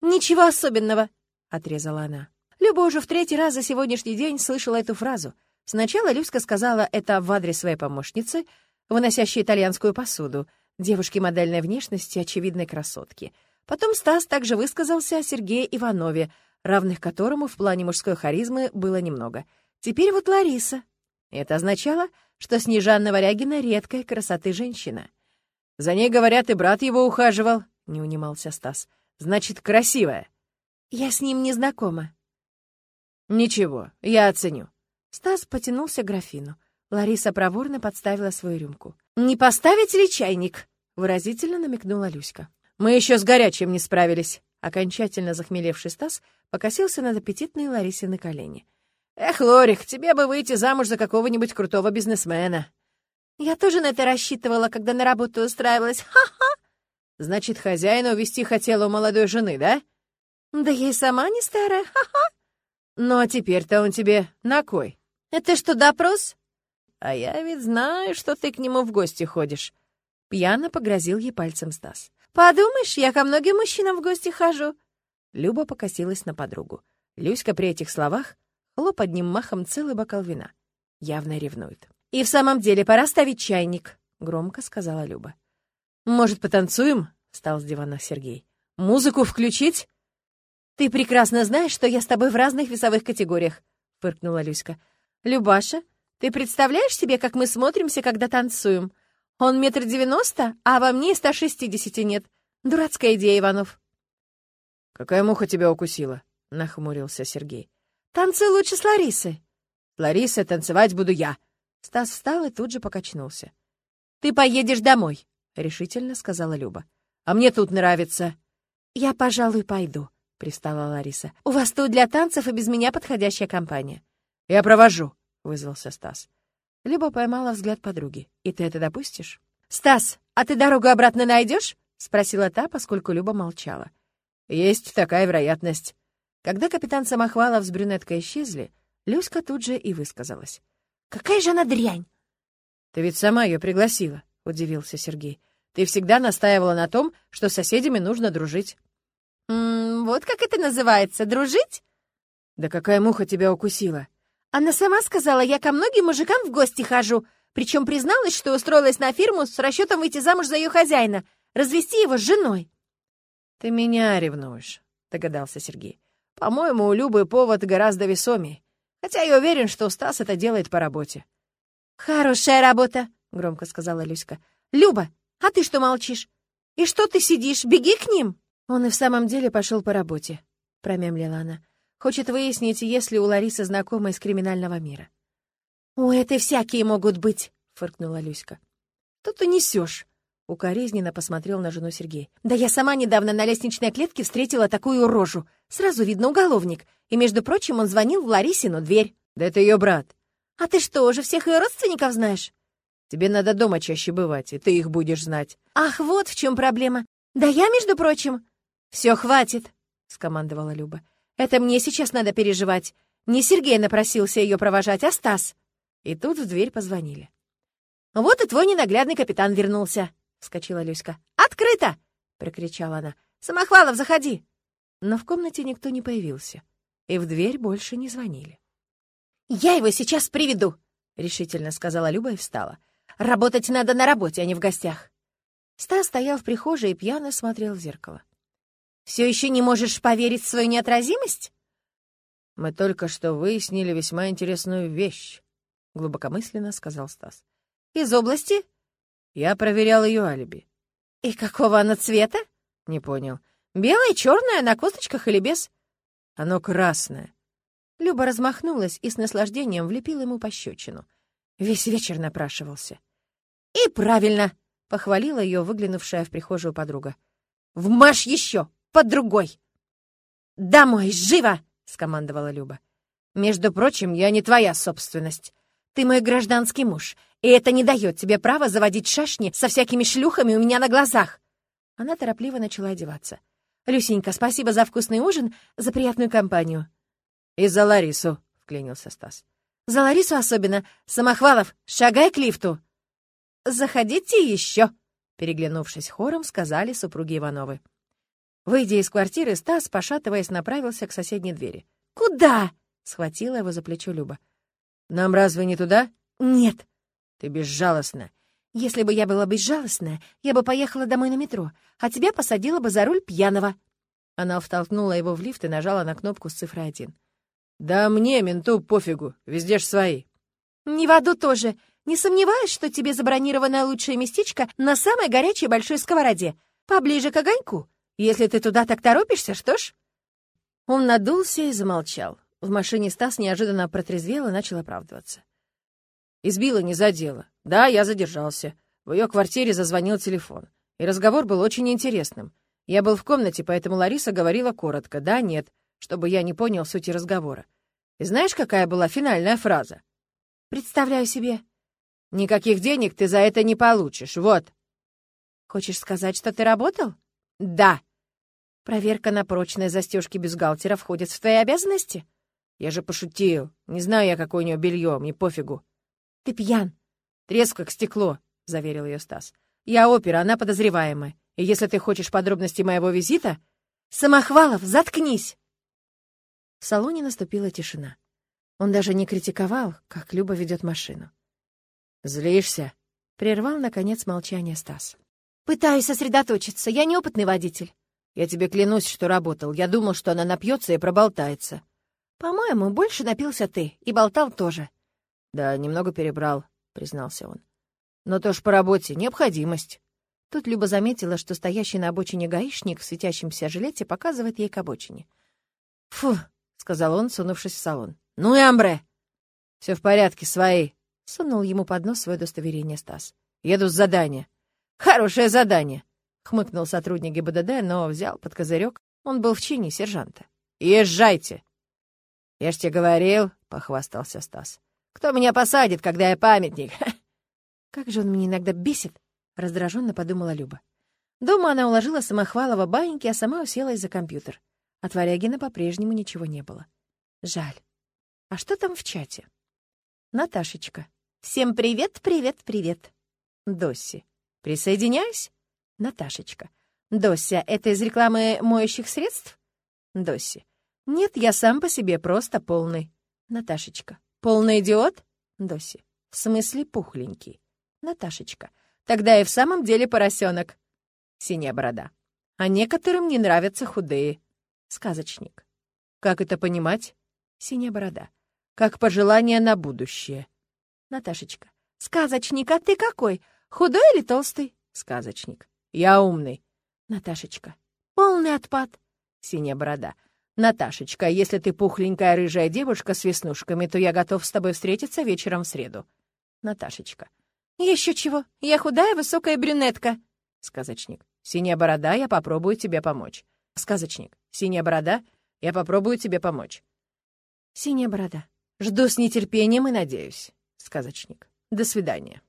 «Ничего особенного!» — отрезала она. Люба уже в третий раз за сегодняшний день слышала эту фразу. Сначала Люська сказала это в адрес своей помощницы, выносящей итальянскую посуду, девушки модельной внешности, очевидной красотки. Потом Стас также высказался о Сергее Иванове, равных которому в плане мужской харизмы было немного. Теперь вот Лариса. Это означало, что Снежанна Варягина — редкой красоты женщина. «За ней, говорят, и брат его ухаживал», — не унимался Стас. «Значит, красивая». «Я с ним не знакома». «Ничего, я оценю». Стас потянулся к графину. Лариса проворно подставила свою рюмку. «Не поставить ли чайник?» — выразительно намекнула Люська. «Мы еще с горячим не справились». Окончательно захмелевший Стас покосился над аппетитной Ларисе на колени. «Эх, Лорик, тебе бы выйти замуж за какого-нибудь крутого бизнесмена». «Я тоже на это рассчитывала, когда на работу устраивалась. Ха-ха!» «Значит, хозяина увести хотела у молодой жены, да?» «Да я и сама не старая. Ха-ха!» «Ну, а теперь-то он тебе на кой?» «Это что, допрос?» «А я ведь знаю, что ты к нему в гости ходишь». Пьяно погрозил ей пальцем Стас. «Подумаешь, я ко многим мужчинам в гости хожу». Люба покосилась на подругу. Люська при этих словах хлоп одним махом целый бокал вина. Явно ревнует. «И в самом деле пора ставить чайник», — громко сказала Люба. «Может, потанцуем?» — встал с дивана Сергей. «Музыку включить?» «Ты прекрасно знаешь, что я с тобой в разных весовых категориях», — фыркнула Люська. «Любаша, ты представляешь себе, как мы смотримся, когда танцуем? Он метр девяносто, а во мне ста шестидесяти нет. Дурацкая идея, Иванов». «Какая муха тебя укусила?» — нахмурился Сергей. «Танцуй лучше с Ларисой». «С Ларисой танцевать буду я». Стас встал и тут же покачнулся. «Ты поедешь домой», — решительно сказала Люба. «А мне тут нравится». «Я, пожалуй, пойду», — пристала Лариса. «У вас тут для танцев и без меня подходящая компания». «Я провожу», вызвался Стас. Люба поймала взгляд подруги. «И ты это допустишь?» «Стас, а ты дорогу обратно найдешь?» — спросила та, поскольку Люба молчала. «Есть такая вероятность». Когда капитан Самохвалов с брюнеткой исчезли, Люська тут же и высказалась. «Какая же она дрянь!» «Ты ведь сама ее пригласила», — удивился Сергей. «Ты всегда настаивала на том, что с соседями нужно дружить». «М -м, «Вот как это называется, дружить?» «Да какая муха тебя укусила?» Она сама сказала, я ко многим мужикам в гости хожу, причем призналась, что устроилась на фирму с расчетом выйти замуж за ее хозяина, развести его с женой. «Ты меня ревнуешь», — догадался Сергей. «По-моему, у Любы повод гораздо весомее. Хотя я уверен, что Стас это делает по работе». «Хорошая работа», — громко сказала Люська. «Люба, а ты что молчишь? И что ты сидишь? Беги к ним!» «Он и в самом деле пошел по работе», — промямлила она. Хочет выяснить, есть ли у Ларисы знакомые из криминального мира. «У этой всякие могут быть», — фыркнула Люська. «Тут ты несешь», — укоризненно посмотрел на жену Сергей. «Да я сама недавно на лестничной клетке встретила такую рожу. Сразу видно уголовник. И, между прочим, он звонил в Ларисину дверь». «Да это ее брат». «А ты что, уже всех ее родственников знаешь?» Тебе надо дома чаще бывать, и ты их будешь знать». «Ах, вот в чем проблема. Да я, между прочим...» «Все, хватит», — скомандовала Люба. «Это мне сейчас надо переживать. Не Сергей напросился ее провожать, а Стас». И тут в дверь позвонили. «Вот и твой ненаглядный капитан вернулся», — вскочила Люська. «Открыто!» — прокричала она. «Самохвалов, заходи!» Но в комнате никто не появился, и в дверь больше не звонили. «Я его сейчас приведу!» — решительно сказала Люба и встала. «Работать надо на работе, а не в гостях!» Стас стоял в прихожей и пьяно смотрел в зеркало. «Все еще не можешь поверить в свою неотразимость?» «Мы только что выяснили весьма интересную вещь», — глубокомысленно сказал Стас. «Из области?» «Я проверял ее алиби». «И какого оно цвета?» «Не понял. Белое, черное, на косточках или без?» «Оно красное». Люба размахнулась и с наслаждением влепила ему пощечину. Весь вечер напрашивался. «И правильно!» — похвалила ее выглянувшая в прихожую подруга. «Вмажь еще! Под другой!» «Домой! Живо!» — скомандовала Люба. «Между прочим, я не твоя собственность. Ты мой гражданский муж, и это не дает тебе права заводить шашни со всякими шлюхами у меня на глазах». Она торопливо начала одеваться. «Люсенька, спасибо за вкусный ужин, за приятную компанию». «И за Ларису», — вклинился Стас. «За Ларису особенно. Самохвалов, шагай к лифту». «Заходите еще», — переглянувшись хором, сказали супруги Ивановы. Выйдя из квартиры, Стас, пошатываясь, направился к соседней двери. «Куда?» — схватила его за плечо Люба. «Нам разве не туда?» «Нет». «Ты безжалостна». «Если бы я была безжалостная, я бы поехала домой на метро, а тебя посадила бы за руль пьяного». Она втолкнула его в лифт и нажала на кнопку с цифрой один. «Да мне, менту, пофигу, везде ж свои». «Не в аду тоже. Не сомневаюсь, что тебе забронировано лучшее местечко на самой горячей большой сковороде, поближе к огоньку. Если ты туда так торопишься, что ж...» Он надулся и замолчал. В машине Стас неожиданно протрезвел и начал оправдываться. Избила, не задела. Да, я задержался. В ее квартире зазвонил телефон. И разговор был очень интересным. Я был в комнате, поэтому Лариса говорила коротко «да», «нет», чтобы я не понял сути разговора. И знаешь, какая была финальная фраза? «Представляю себе», Никаких денег ты за это не получишь, вот. Хочешь сказать, что ты работал? Да. Проверка на прочные застежки бюстгальтера входит в твои обязанности? Я же пошутил. Не знаю я, какое у нее белье, мне пофигу. Ты пьян. Треск как стекло, заверил ее Стас. Я опера, она подозреваемая. И если ты хочешь подробности моего визита... Самохвалов, заткнись! В салоне наступила тишина. Он даже не критиковал, как Люба ведет машину. «Злишься?» — прервал, наконец, молчание Стас. «Пытаюсь сосредоточиться. Я неопытный водитель». «Я тебе клянусь, что работал. Я думал, что она напьется и проболтается». «По-моему, больше напился ты. И болтал тоже». «Да, немного перебрал», — признался он. «Но то ж по работе. Необходимость». Тут Люба заметила, что стоящий на обочине гаишник в светящемся жилете показывает ей к обочине. «Фу», — сказал он, сунувшись в салон. «Ну и амбре!» «Все в порядке, свои», Сунул ему под нос свое удостоверение Стас. «Еду с задания». «Хорошее задание!» — хмыкнул сотрудник ГИБДД, но взял под козырек. Он был в чине сержанта. «Езжайте!» «Я ж тебе говорил», — похвастался Стас. «Кто меня посадит, когда я памятник?» «Как же он меня иногда бесит!» — раздраженно подумала Люба. Дома она уложила Самохвалова баиньки, а сама уселась за компьютер. От Варягина по-прежнему ничего не было. Жаль. А что там в чате? Наташечка. Всем привет, привет, привет. Досси. Присоединяюсь. Наташечка. Дося, это из рекламы моющих средств? Досси. Нет, я сам по себе просто полный. Наташечка. Полный идиот? Доси. В смысле пухленький. Наташечка. Тогда и в самом деле поросенок. Синяя борода. А некоторым не нравятся худые. Сказочник. Как это понимать? Синяя борода. Как пожелание на будущее. Наташечка. «Сказочник, а ты какой? Худой или толстый?» Сказочник. «Я умный». Наташечка. «Полный отпад». Синяя борода. «Наташечка, если ты пухленькая рыжая девушка с веснушками, то я готов с тобой встретиться вечером в среду». Наташечка. «Еще чего? Я худая, высокая брюнетка». Сказочник. «Синяя борода, я попробую тебе помочь». Сказочник. «Синяя борода, я попробую тебе помочь». Синяя борода. Жду с нетерпением и надеюсь сказочник. До свидания.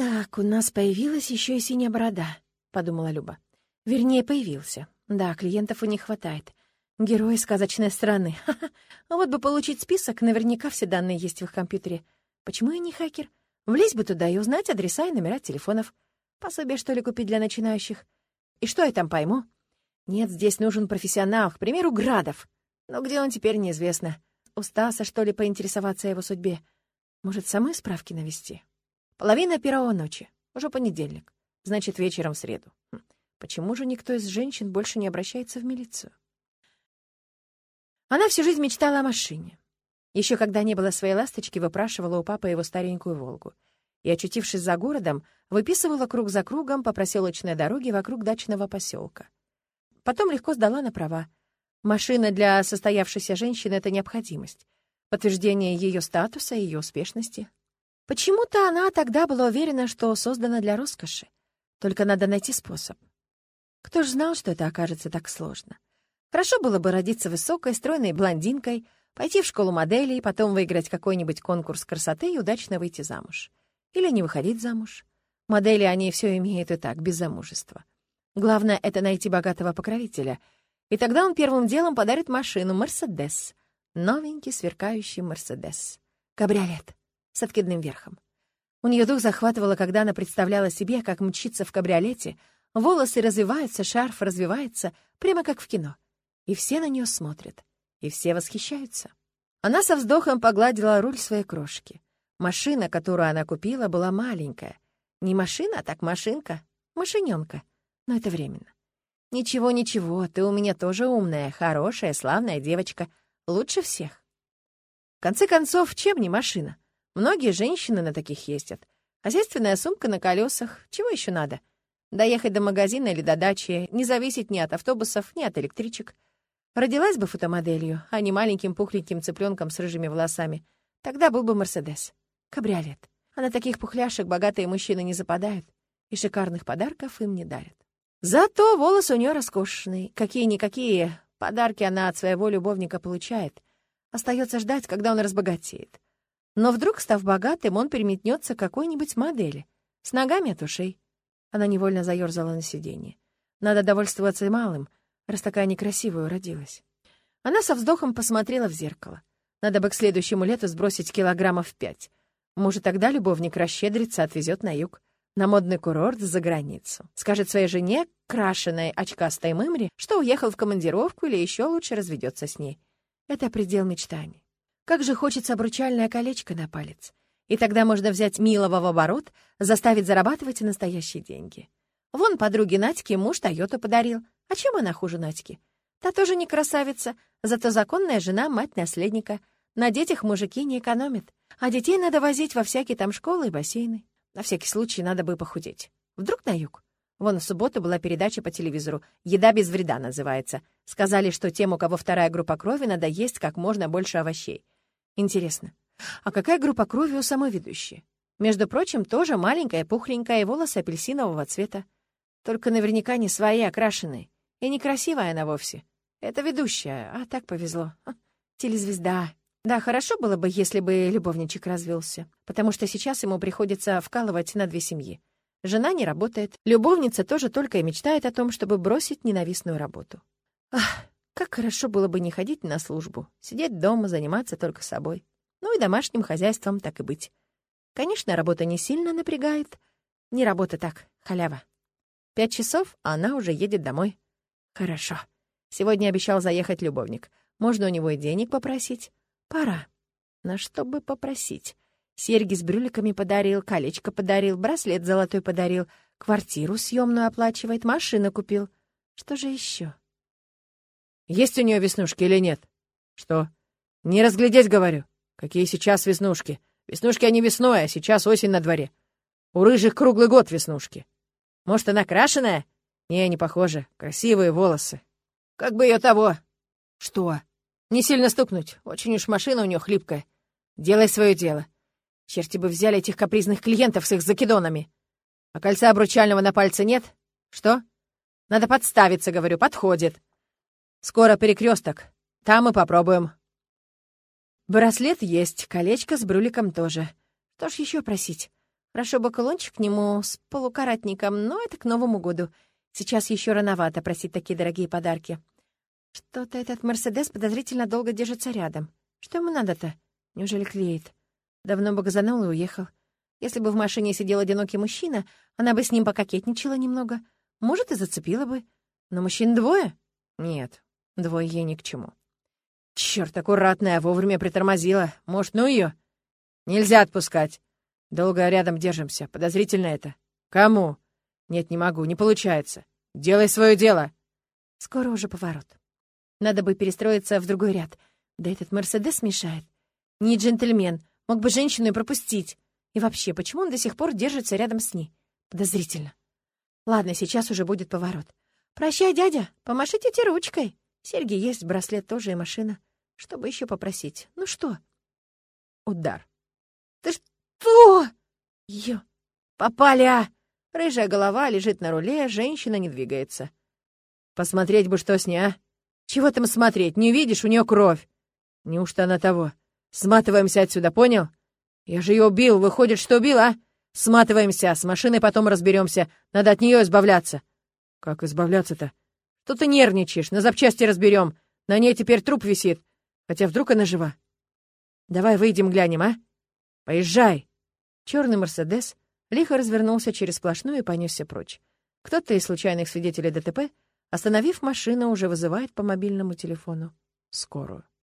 «Так, у нас появилась еще и синяя борода», — подумала Люба. «Вернее, появился. Да, клиентов у них хватает. Герои сказочной страны. А вот бы получить список, наверняка все данные есть в их компьютере. Почему я не хакер? Влезть бы туда и узнать адреса и номера телефонов. Пособие, что ли, купить для начинающих? И что я там пойму? Нет, здесь нужен профессионал, к примеру, Градов. Но где он теперь, неизвестно. У Стаса, что ли, поинтересоваться его судьбе? Может, самой справки навести? Половина первого ночи. Уже понедельник. Значит, вечером в среду. Хм. Почему же никто из женщин больше не обращается в милицию? Она всю жизнь мечтала о машине. Еще когда не было своей ласточки, выпрашивала у папы его старенькую «Волгу». И, очутившись за городом, выписывала круг за кругом по проселочной дороге вокруг дачного поселка. Потом легко сдала на права. Машина для состоявшейся женщины — это необходимость. Подтверждение ее статуса и ее успешности. Почему-то она тогда была уверена, что создана для роскоши. Только надо найти способ. Кто ж знал, что это окажется так сложно? Хорошо было бы родиться высокой, стройной блондинкой, пойти в школу моделей, потом выиграть какой-нибудь конкурс красоты и удачно выйти замуж. Или не выходить замуж. Модели, они все имеют и так, без замужества. Главное — это найти богатого покровителя. И тогда он первым делом подарит машину «Мерседес». Новенький сверкающий «Мерседес». Кабриолет с откидным верхом. У нее дух захватывало, когда она представляла себе, как мчится в кабриолете, волосы развиваются, шарф развивается, прямо как в кино. И все на нее смотрят, и все восхищаются. Она со вздохом погладила руль своей крошки. Машина, которую она купила, была маленькая. Не машина, а так машинка, машиненка. Но это временно. «Ничего, ничего, ты у меня тоже умная, хорошая, славная девочка. Лучше всех». В конце концов, чем не машина? Многие женщины на таких ездят. Хозяйственная сумка на колесах. Чего еще надо? Доехать до магазина или до дачи, не зависеть ни от автобусов, ни от электричек. Родилась бы фотомоделью, а не маленьким пухленьким цыпленком с рыжими волосами. Тогда был бы Мерседес. Кабриолет. А на таких пухляшек богатые мужчины не западают и шикарных подарков им не дарят. Зато волосы у нее роскошные. Какие-никакие подарки она от своего любовника получает. Остается ждать, когда он разбогатеет. Но вдруг, став богатым, он переметнется к какой-нибудь модели. С ногами от ушей. Она невольно заерзала на сиденье. Надо довольствоваться малым, раз такая некрасивая уродилась. Она со вздохом посмотрела в зеркало. Надо бы к следующему лету сбросить килограммов пять. Может, тогда любовник расщедрится, отвезет на юг, на модный курорт за границу. Скажет своей жене, крашеной очкастой мымре, что уехал в командировку или еще лучше разведется с ней. Это предел мечтаний. Как же хочется обручальное колечко на палец. И тогда можно взять милого в оборот, заставить зарабатывать настоящие деньги. Вон подруге Надьке муж Тойоту подарил. А чем она хуже Надьки? Та тоже не красавица, зато законная жена, мать наследника. На детях мужики не экономят. А детей надо возить во всякие там школы и бассейны. На всякий случай надо бы похудеть. Вдруг на юг? Вон в субботу была передача по телевизору «Еда без вреда» называется. Сказали, что тем, у кого вторая группа крови, надо есть как можно больше овощей. Интересно, а какая группа крови у самой ведущей? Между прочим, тоже маленькая, пухленькая, волосы апельсинового цвета. Только наверняка не свои, окрашенные. И некрасивая она вовсе. Это ведущая, а так повезло. Ха, телезвезда. Да, хорошо было бы, если бы любовничек развелся, потому что сейчас ему приходится вкалывать на две семьи. Жена не работает, любовница тоже только и мечтает о том, чтобы бросить ненавистную работу. Ах, как хорошо было бы не ходить на службу, сидеть дома, заниматься только собой. Ну и домашним хозяйством так и быть. Конечно, работа не сильно напрягает. Не работа так, халява. Пять часов, а она уже едет домой. Хорошо. Сегодня обещал заехать любовник. Можно у него и денег попросить? Пора. На что бы попросить? Серьги с брюликами подарил, колечко подарил, браслет золотой подарил, квартиру съемную оплачивает, машину купил. Что же еще? Есть у нее веснушки или нет? Что? Не разглядеть, говорю. Какие сейчас веснушки? Веснушки они весной, а сейчас осень на дворе. У рыжих круглый год веснушки. Может, она крашеная? Не, не похоже. Красивые волосы. Как бы ее того. Что? Не сильно стукнуть. Очень уж машина у нее хлипкая. Делай свое дело. Черти бы взяли этих капризных клиентов с их закидонами. А кольца обручального на пальце нет? Что? Надо подставиться, говорю, подходит. Скоро перекресток. Там мы попробуем. Браслет есть, колечко с брюликом тоже. Что ж еще просить? Хорошо бы колончик к нему с полукаратником, но это к Новому году. Сейчас еще рановато просить такие дорогие подарки. Что-то этот Мерседес подозрительно долго держится рядом. Что ему надо-то? Неужели клеит? Давно бы газанул и уехал. Если бы в машине сидел одинокий мужчина, она бы с ним пококетничала немного. Может, и зацепила бы. Но мужчин двое? Нет, двое ей ни к чему. Черт, аккуратная, вовремя притормозила. Может, ну ее? Нельзя отпускать. Долго рядом держимся. Подозрительно это. Кому? Нет, не могу, не получается. Делай свое дело. Скоро уже поворот. Надо бы перестроиться в другой ряд. Да этот Мерседес мешает. Не джентльмен. Мог бы женщину и пропустить. И вообще, почему он до сих пор держится рядом с ней? Подозрительно. Ладно, сейчас уже будет поворот. «Прощай, дядя, помашите ручкой». Серьги есть, браслет тоже и машина. Чтобы еще попросить? Ну что? Удар. «Ты что?» Ее. «Попали, а!» Рыжая голова лежит на руле, женщина не двигается. «Посмотреть бы, что с ней, а? Чего там смотреть? Не видишь, у нее кровь. Неужто она того? Сматываемся отсюда, понял? Я же ее убил, выходит, что убил, а? Сматываемся, с машиной потом разберемся. Надо от нее избавляться. Как избавляться-то? Что ты нервничаешь? На запчасти разберем. На ней теперь труп висит. Хотя вдруг она жива. Давай выйдем глянем, а? Поезжай. Черный Мерседес лихо развернулся через сплошную и понесся прочь. Кто-то из случайных свидетелей ДТП, остановив машину, уже вызывает по мобильному телефону скорую.